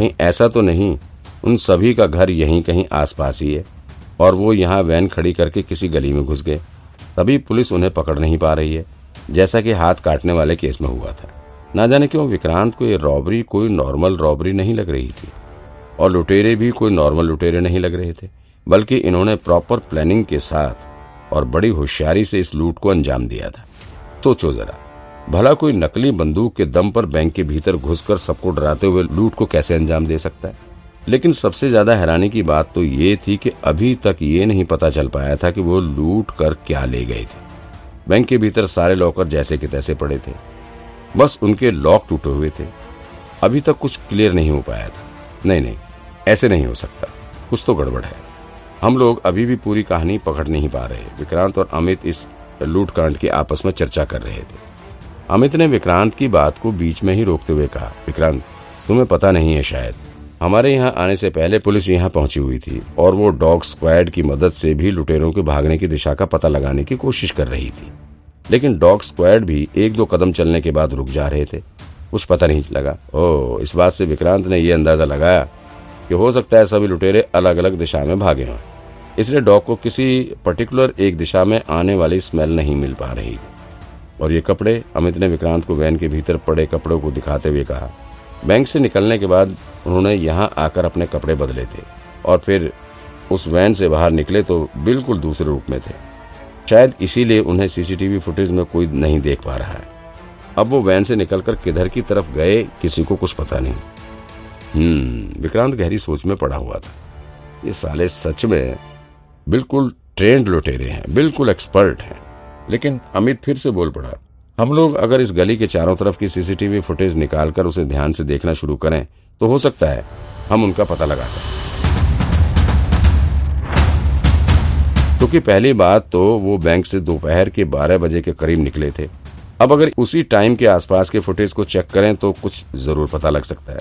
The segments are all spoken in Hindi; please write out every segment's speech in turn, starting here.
कहीं, ऐसा तो नहीं। उन सभी का घर यहीं कहीं आसपास ही है। और वो यहाँ वैन खड़ी करके किसी गली में घुस गए। तभी पुलिस उन्हें पकड़ नहीं पा रही है, जैसा कि हाथ काटने वाले केस में हुआ था। ना जाने क्यों विक्रांत को ये रॉबरी, कोई नॉर्मल रॉबरी नहीं लग रही थी। और लुटेरे भी कोई नॉर्मल लुटेरे नहीं लग रहे थे, बल्कि इन्होंने प्रॉपर प्लानिंग के साथ और बड़ी होशियारी से इस लूट को अंजाम दिया था। सोचो जरा। भला कोई नकली बंदूक के दम पर बैंक के भीतर घुसकर सबको डराते हुए लूट को कैसे अंजाम दे सकता है? लेकिन सबसे ज़्यादा हैरानी की बात तो ये थी कि अभी तक ये नहीं पता चल पाया था कि वो लूट कर क्या ले गए थे। बैंक के भीतर सारे लॉकर जैसे के तैसे पड़े थे। बस उनके लॉक टूटे हुए थे। अभी तक कुछ क्लियर नहीं हो पाया था। नहीं नहीं, ऐसे नहीं हो सकता। कुछ तो गड़बड़ है। हम लोग अभी भी पूरी कहानी पकड़ नहीं पा रहे। विक्रांत और अमित इस लूट कांड की आपस में चर्चा कर रहे थे। अमित ने विक्रांत की बात को बीच में ही रोकते हुए कहा, विक्रांत, तुम्हें पता नहीं है शायद। हमारे यहाँ आने से पहले पुलिस यहाँ पहुँची हुई थी और वो डॉग स्क्वाड की मदद से भी लुटेरों के भागने की दिशा का पता लगाने की कोशिश कर रही थी। लेकिन डॉग स्क्वाड भी एक दो कदम चलने के बाद रुक जा रहे थे। कुछ पता नहीं लगा ओ इस बात से विक्रांत ने यह अंदाज़ा लगाया कि हो सकता है सभी लुटेरे अलग अलग दिशा में भागे हों। इसलिए डॉग को किसी पर्टिकुलर एक दिशा में आने वाली स्मेल नहीं मिल पा रही और ये कपड़े अमित ने विक्रांत को वैन के भीतर पड़े कपड़ों को दिखाते हुए कहा। बैंक से निकलने के बाद उन्होंने यहाँ आकर अपने कपड़े बदले थे और फिर उस वैन से बाहर निकले तो बिल्कुल दूसरे रूप में थे। शायद इसीलिए उन्हें सीसीटीवी फुटेज में कोई नहीं देख पा रहा है। अब वो वैन से निकलकर किधर की तरफ़ गए, किसी को कुछ पता नहीं। हम्म विक्रांत गहरी सोच में पड़ा हुआ था। ये साले सच में बिल्कुल ट्रेंड लुटेरे हैं, बिल्कुल एक्सपर्ट हैं। लेकिन अमित फिर से बोल पड़ा, हम लोग अगर इस गली के चारों तरफ़ की सीसीटीवी फुटेज निकालकर उसे ध्यान से देखना शुरू करें तो हो सकता है हम उनका पता लगा सकें. क्योंकि तो पहली बात तो वो बैंक से दोपहर के 12 बजे के करीब निकले थे। अब अगर उसी टाइम के आसपास के फुटेज को चेक करें तो कुछ ज़रूर पता लग सकता है।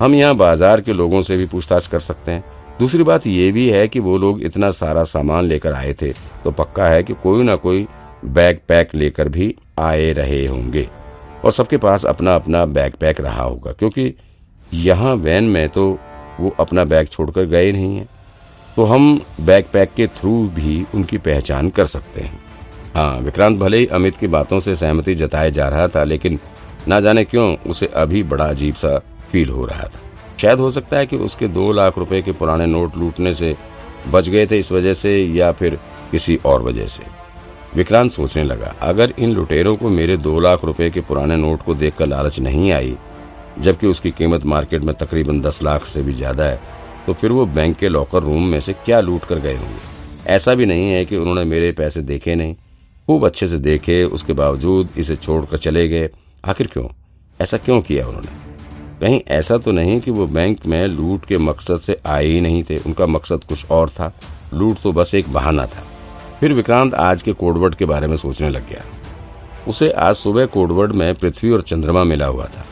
हम यहाँ बाज़ार के लोगों से भी पूछताछ कर सकते हैं। दूसरी बात ये भी है कि वो लोग इतना सारा सामान लेकर आए थे तो पक्का है कि कोई ना कोई बैग पैक लेकर भी आए रहे होंगे। और सबके पास अपना अपना बैग पैक रहा होगा, क्योंकि यहाँ वैन में तो वो अपना बैग छोड़कर गए नहीं है। तो हम बैग पैक के थ्रू भी उनकी पहचान कर सकते हैं। हाँ विक्रांत भले ही अमित की बातों से सहमति जताए जा रहा था, लेकिन ना जाने क्यों उसे अभी बड़ा अजीब सा फील हो रहा था। शायद हो सकता है कि उसके दो लाख रुपए के पुराने नोट लूटने से बच गए थे इस वजह से या फिर किसी और वजह से। विक्रांत सोचने लगा, अगर इन लुटेरों को मेरे दो लाख रुपए के पुराने नोट को देखकर लालच नहीं आई, जबकि उसकी कीमत मार्केट में तकरीबन दस लाख से भी ज़्यादा है तो फिर वो बैंक के लॉकर रूम में से क्या लूट कर गए होंगे? ऐसा भी नहीं है कि उन्होंने मेरे पैसे देखे नहीं। खूब अच्छे से देखे, उसके बावजूद इसे छोड़कर चले गए। आखिर क्यों? ऐसा क्यों किया उन्होंने? कहीं ऐसा तो नहीं कि वो बैंक में लूट के मकसद से आए ही नहीं थे। उनका मकसद कुछ और था। लूट तो बस एक बहाना था। फिर विक्रांत आज के कोडवर्ड के बारे में सोचने लग गया। उसे आज सुबह कोडवर्ड में पृथ्वी और चंद्रमा मिला हुआ था।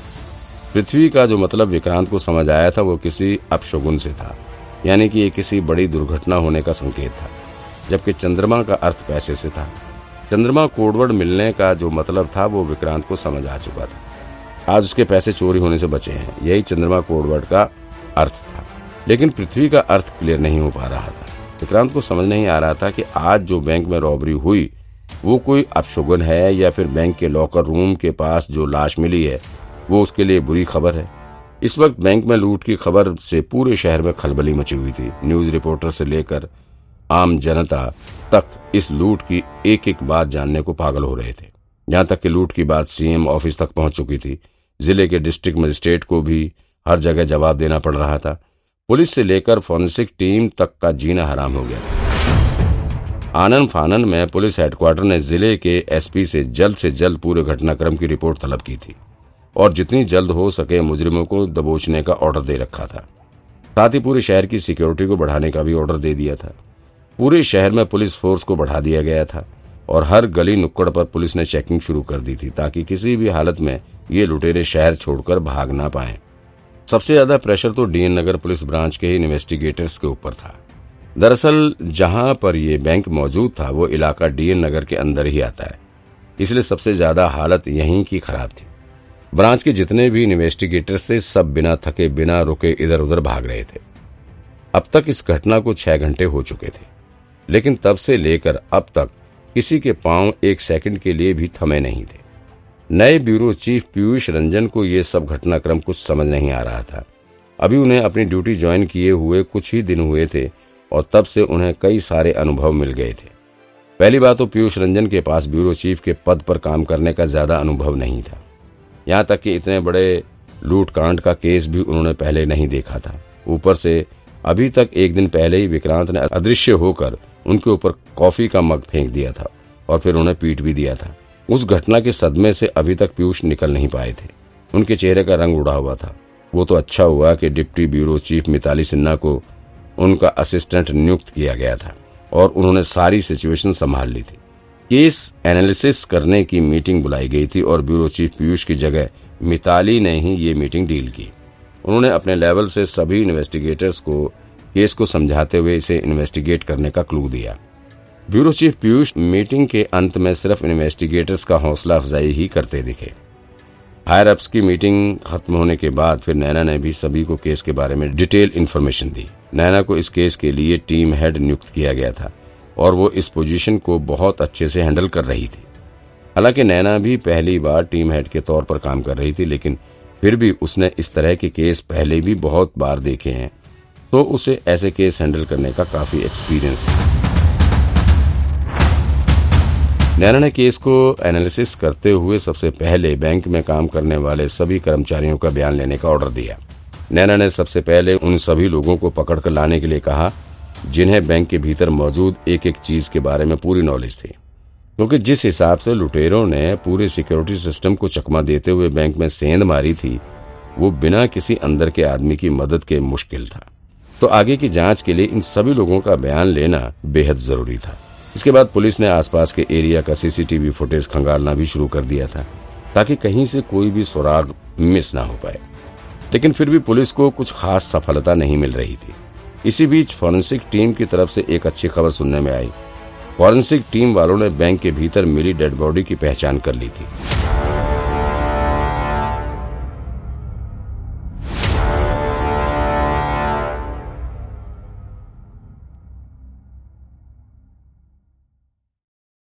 पृथ्वी का जो मतलब विक्रांत को समझ आया था, वो किसी अपशगुन से था, यानी कि ये किसी बड़ी दुर्घटना होने का संकेत था, जबकि चंद्रमा का अर्थ पैसे से था। चंद्रमा कोडवर्ड मिलने का जो मतलब था, वो विक्रांत को समझ आ चुका था। आज उसके पैसे चोरी होने से बचे हैं, यही चंद्रमा कोडवर्ड का अर्थ था। लेकिन पृथ्वी का अर्थ क्लियर नहीं हो पा रहा था। विक्रांत को समझ नहीं आ रहा था कि आज जो बैंक में रॉबरी हुई, वो कोई अपशुगन है या फिर बैंक के लॉकर रूम के पास जो लाश मिली है, वो उसके लिए बुरी खबर है। इस वक्त बैंक में लूट की खबर से पूरे शहर में खलबली मची हुई थी। न्यूज़ रिपोर्टर से लेकर आम जनता तक इस लूट की एक एक बात जानने को पागल हो रहे थे। यहाँ तक कि लूट की बात सीएम ऑफ़िस तक पहुँच चुकी थी। ज़िले के डिस्ट्रिक्ट मजिस्ट्रेट को भी हर जगह जवाब देना पड़ रहा था। पुलिस से लेकर फोरेंसिक टीम तक का जीना हराम हो गया। आनंद फानन में पुलिस हेडक्वार्टर ने ज़िले के एसपी से जल्द से जल्द पूरे घटनाक्रम की रिपोर्ट तलब की थी और जितनी जल्द हो सके मुजरिमों को दबोचने का ऑर्डर दे रखा था। साथ ही पूरे शहर की सिक्योरिटी को बढ़ाने का भी ऑर्डर दे दिया था। पूरे शहर में पुलिस फोर्स को बढ़ा दिया गया था और हर गली नुक्कड़ पर पुलिस ने चेकिंग शुरू कर दी थी ताकि किसी भी हालत में ये लुटेरे शहर छोड़कर भाग ना पाए। सबसे ज़्यादा प्रेशर तो डीएन नगर पुलिस ब्रांच के ही इन्वेस्टिगेटर्स के ऊपर था। दरअसल, जहाँ पर ये बैंक मौजूद था, वो इलाका डीएन नगर के अंदर ही आता है। इसलिए सबसे ज़्यादा हालत यहीं की खराब थी। ब्रांच के जितने भी इन्वेस्टिगेटर्स से सब बिना थके, बिना रुके इधर उधर भाग रहे थे। अब तक इस घटना को छह घंटे हो चुके थे। लेकिन तब से लेकर अब तक, किसी के पाँव एक सेकंड के लिए भी थमे नहीं थे। नए ब्यूरो चीफ पीयूष रंजन को यह सब घटनाक्रम कुछ समझ नहीं आ रहा था। अभी उन्हें अपनी ड्यूटी ज्वाइन किए हुए कुछ ही दिन हुए थे और तब से उन्हें कई सारे अनुभव मिल गए थे। पहली बात तो पीयूष रंजन के पास ब्यूरो चीफ के पद पर काम करने का ज़्यादा अनुभव नहीं था। यहाँ तक कि इतने बड़े लूट कांड का केस भी उन्होंने पहले नहीं देखा था। ऊपर से अभी तक एक दिन पहले ही विक्रांत ने अदृश्य होकर उनके ऊपर कॉफ़ी का मग फेंक दिया था और फिर उन्हें पीट भी दिया था। उस घटना के सदमे से अभी तक पीयूष निकल नहीं पाए थे। उनके चेहरे का रंग उड़ा हुआ था। वो तो अच्छा हुआ कि deputy bureau chief Mitali Sinha को उनका असिस्टेंट नियुक्त किया गया था और उन्होंने सारी सिचुएशन संभाल ली थी। केस एनालिसिस करने की मीटिंग बुलाई गई थी और ब्यूरो चीफ पीयूष की जगह मिताली ने ही ये मीटिंग डील की। उन्होंने अपने लेवल से सभी इन्वेस्टिगेटर्स को, केस को समझाते हुए इसे इन्वेस्टिगेट करने का क्लू दिया। ब्यूरो चीफ पीयूष मीटिंग के अंत में सिर्फ़ इन्वेस्टिगेटर्स का हौसला अफजाई ही करते दिखे। हायर अप्स की मीटिंग खत्म होने के बाद फिर नैना ने भी सभी को केस के बारे में डिटेल इन्फॉर्मेशन दी। नैना को इस केस के लिए टीम हेड नियुक्त किया गया था और वो इस पोजीशन को बहुत अच्छे से हैंडल कर रही थी। हालाँकि नैना भी पहली बार टीम हेड के तौर पर काम कर रही थी, लेकिन फिर भी उसने इस तरह के केस पहले भी बहुत बार देखे हैं। तो उसे ऐसे केस हैंडल करने का काफ़ी एक्सपीरियंस था। नैना ने केस को एनालिसिस करते हुए सबसे पहले बैंक में काम करने वाले सभी कर्मचारियों का बयान लेने का ऑर्डर दिया। नैना ने सबसे पहले उन सभी लोगों को पकड़कर लाने के लिए कहा, जिन्हें बैंक के भीतर मौजूद एक एक चीज़ के बारे में पूरी नॉलेज थी। क्योंकि जिस हिसाब से लुटेरों ने पूरे सिक्योरिटी सिस्टम को चकमा देते हुए बैंक में सेंध मारी थी, वो बिना किसी अंदर के आदमी की मदद के मुश्किल था। तो आगे की जाँच के लिए इन सभी लोगों का बयान लेना बेहद ज़रूरी था। इसके बाद पुलिस ने आसपास के एरिया का सीसीटीवी फुटेज खंगालना भी शुरू कर दिया था, ताकि कहीं से कोई भी सुराग मिस ना हो पाए। लेकिन फिर भी पुलिस को कुछ खास सफलता नहीं मिल रही थी। इसी बीच फॉरेंसिक टीम की तरफ़ से एक अच्छी खबर सुनने में आई। फॉरेंसिक टीम वालों ने बैंक के भीतर मिली डेड बॉडी की पहचान कर ली थी।